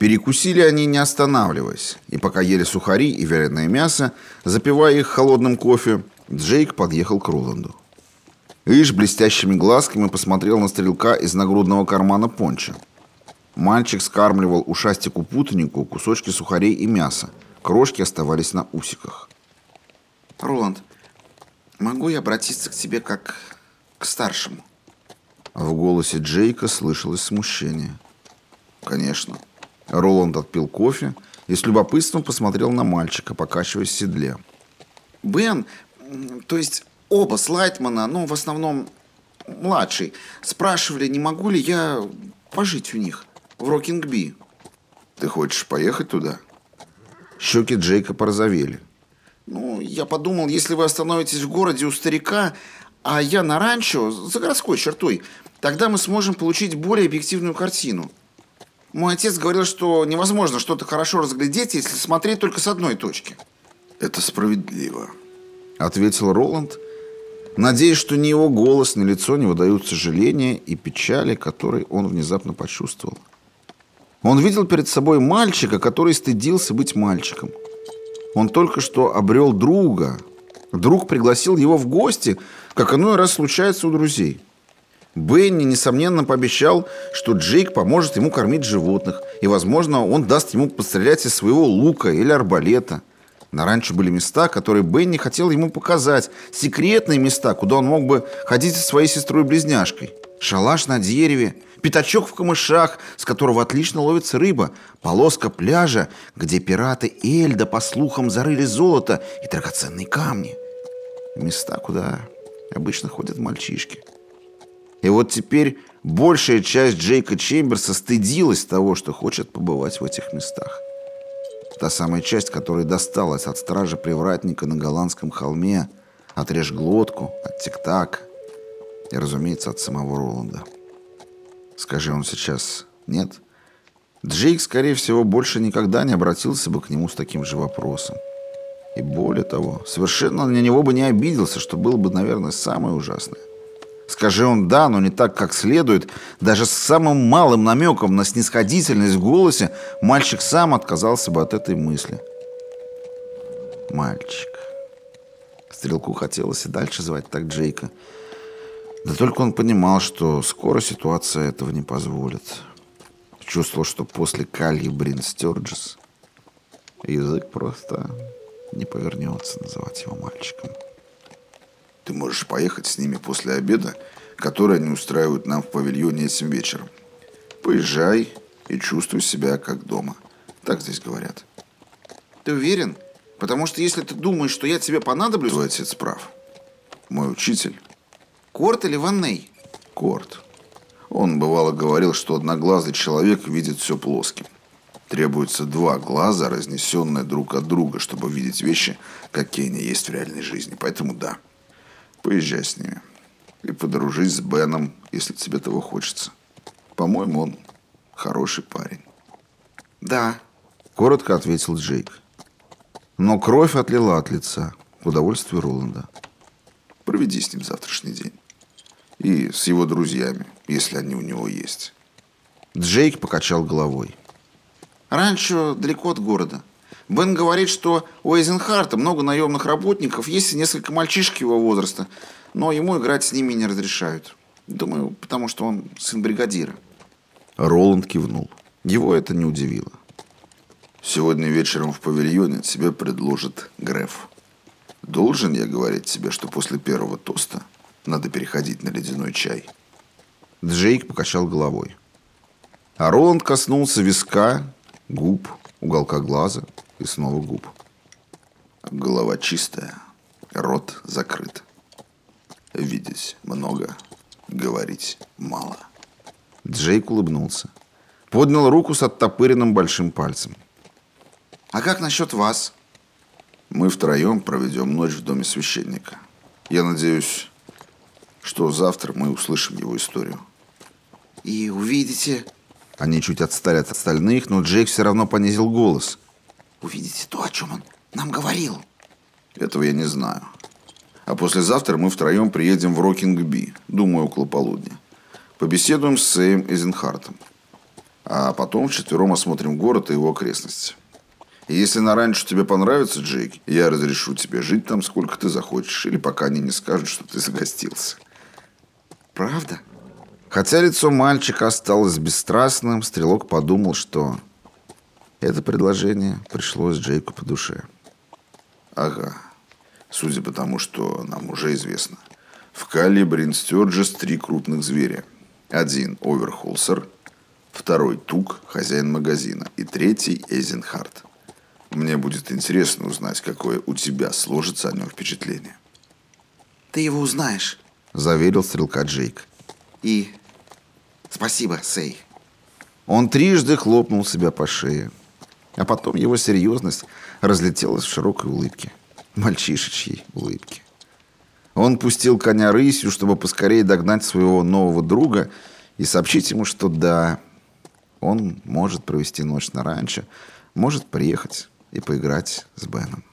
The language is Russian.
Перекусили они, не останавливаясь, и пока ели сухари и вяленое мясо, запивая их холодным кофе, Джейк подъехал к Роланду. Иш блестящими глазками посмотрел на стрелка из нагрудного кармана понча. Мальчик скармливал ушастику-путанику кусочки сухарей и мяса. Крошки оставались на усиках. «Роланд, могу я обратиться к тебе как к старшему?» В голосе Джейка слышалось смущение. «Конечно». Роланд отпил кофе и с любопытством посмотрел на мальчика, покачиваясь в седле. «Бен, то есть оба Слайтмана, ну, в основном младший, спрашивали, не могу ли я пожить у них в Рокингби». «Ты хочешь поехать туда?» Щеки Джейка порозовели. «Ну, я подумал, если вы остановитесь в городе у старика, а я на ранчо, за городской чертой, тогда мы сможем получить более объективную картину». Мой отец говорил, что невозможно что-то хорошо разглядеть, если смотреть только с одной точки. Это справедливо, ответил Роланд, надеясь, что ни его голос, ни лицо не выдают сожаления и печали, которые он внезапно почувствовал. Он видел перед собой мальчика, который стыдился быть мальчиком. Он только что обрел друга. Друг пригласил его в гости, как иной раз случается у друзей. Бенни, несомненно, пообещал, что Джейк поможет ему кормить животных, и, возможно, он даст ему пострелять из своего лука или арбалета. На ранчо были места, которые Бенни хотел ему показать, секретные места, куда он мог бы ходить со своей сестрой-близняшкой. Шалаш на дереве, пятачок в камышах, с которого отлично ловится рыба, полоска пляжа, где пираты Эльда, по слухам, зарыли золото и драгоценные камни. Места, куда обычно ходят мальчишки. И вот теперь большая часть Джейка Чемберса стыдилась того, что хочет побывать в этих местах. Та самая часть, которая досталась от стража привратника на голландском холме, отрежь глотку, от тик-так и, разумеется, от самого Роланда. Скажи он сейчас «нет», Джейк, скорее всего, больше никогда не обратился бы к нему с таким же вопросом. И более того, совершенно на него бы не обиделся, что было бы, наверное, самое ужасное. Скажи он «да», но не так, как следует, даже с самым малым намеком на снисходительность в голосе, мальчик сам отказался бы от этой мысли. Мальчик. Стрелку хотелось и дальше звать так Джейка. Да только он понимал, что скоро ситуация этого не позволит. Чувствовал, что после Кальи Брин Стерджес язык просто не повернется называть его мальчиком. Ты можешь поехать с ними после обеда, который они устраивают нам в павильоне этим вечером. Поезжай и чувствуй себя как дома. Так здесь говорят. Ты уверен? Потому что если ты думаешь, что я тебе понадоблюсь... Твой отец прав. Мой учитель. Корт или Ванней? Корт. Он бывало говорил, что одноглазый человек видит все плоским. Требуется два глаза, разнесенные друг от друга, чтобы видеть вещи, какие они есть в реальной жизни. Поэтому да. Поезжай с ними. И подружись с Беном, если тебе того хочется. По-моему, он хороший парень. Да, коротко ответил Джейк. Но кровь отлила от лица к удовольствию Роланда. Проведи с ним завтрашний день. И с его друзьями, если они у него есть. Джейк покачал головой. Ранчо далеко от города. Бен говорит, что у Эйзенхарта много наемных работников, есть и несколько мальчишек его возраста, но ему играть с ними не разрешают. Думаю, потому что он сын бригадира. Роланд кивнул. Его это не удивило. Сегодня вечером в павильоне тебе предложит Греф. Должен я говорить тебе, что после первого тоста надо переходить на ледяной чай? Джейк покачал головой. А Роланд коснулся виска, губ, уголка глаза и снова губ. Голова чистая, рот закрыт. Видеть много, говорить мало. Джейк улыбнулся. Поднял руку с оттопыренным большим пальцем. «А как насчет вас?» «Мы втроем проведем ночь в доме священника. Я надеюсь, что завтра мы услышим его историю». «И увидите...» Они чуть отстали от остальных, но Джейк все равно понизил голос – увидите то, о чем он нам говорил. Этого я не знаю. А послезавтра мы втроем приедем в Рокинг-Би, думаю, около полудня. Побеседуем с Сэем Эйзенхартом. А потом вчетвером осмотрим город и его окрестности. И если на ранчо тебе понравится, Джейк, я разрешу тебе жить там сколько ты захочешь, или пока они не скажут, что ты загостился. Правда? Хотя лицо мальчика осталось бесстрастным, стрелок подумал, что это предложение пришлось Джейку по душе. Ага. Судя по тому, что нам уже известно. В калибре Инстёрджес три крупных зверя. Один – Оверхолсер, второй – Тук, хозяин магазина, и третий – Эйзенхарт. Мне будет интересно узнать, какое у тебя сложится о нем впечатление. Ты его узнаешь, заверил стрелка Джейк. И спасибо, Сей. Он трижды хлопнул себя по шее, а потом его серьезность разлетелась в широкой улыбке, мальчишечьей улыбке. Он пустил коня рысью, чтобы поскорее догнать своего нового друга и сообщить ему, что да, он может провести ночь на ранчо, может приехать и поиграть с Беном.